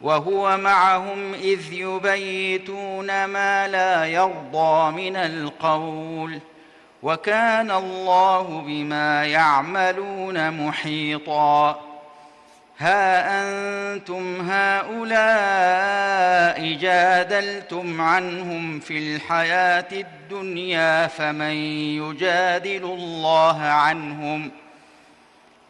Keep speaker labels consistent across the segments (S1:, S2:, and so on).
S1: وهو معهم إذ يبيتون ما لا يرضى من القول وكان الله بما يعملون محيطا ها أنتم هؤلاء جادلتم عنهم في الحياة الدنيا فمن يجادل الله عنهم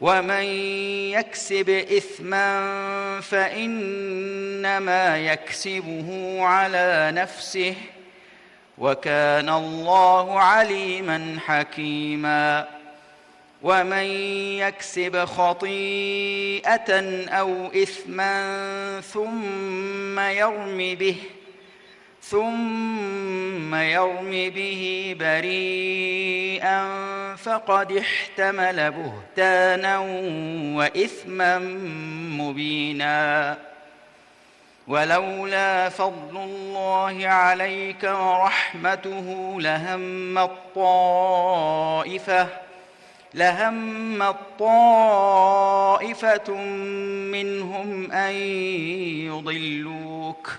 S1: ومن يكسب اثما فانما يكسبه على نفسه وكان الله عليما حكيما. ومن يكسب خطيئه أو اثما ثم يرم به ثم يرم به بريئا فقد احتمل بهتانا واثما مبينا ولولا فضل الله عليك ورحمته لهم الطائفة لهم الطائفة منهم أن يضلوك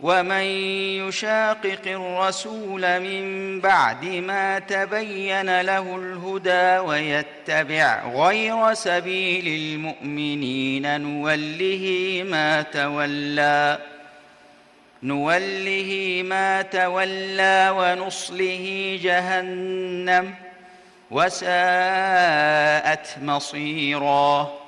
S1: ومن يشاقق الرسول من بعد ما تبين له الهدى ويتبع غير سبيل المؤمنين نوله ما تولى نوله ما تولى ونصله جهنم وساءت مصيرا.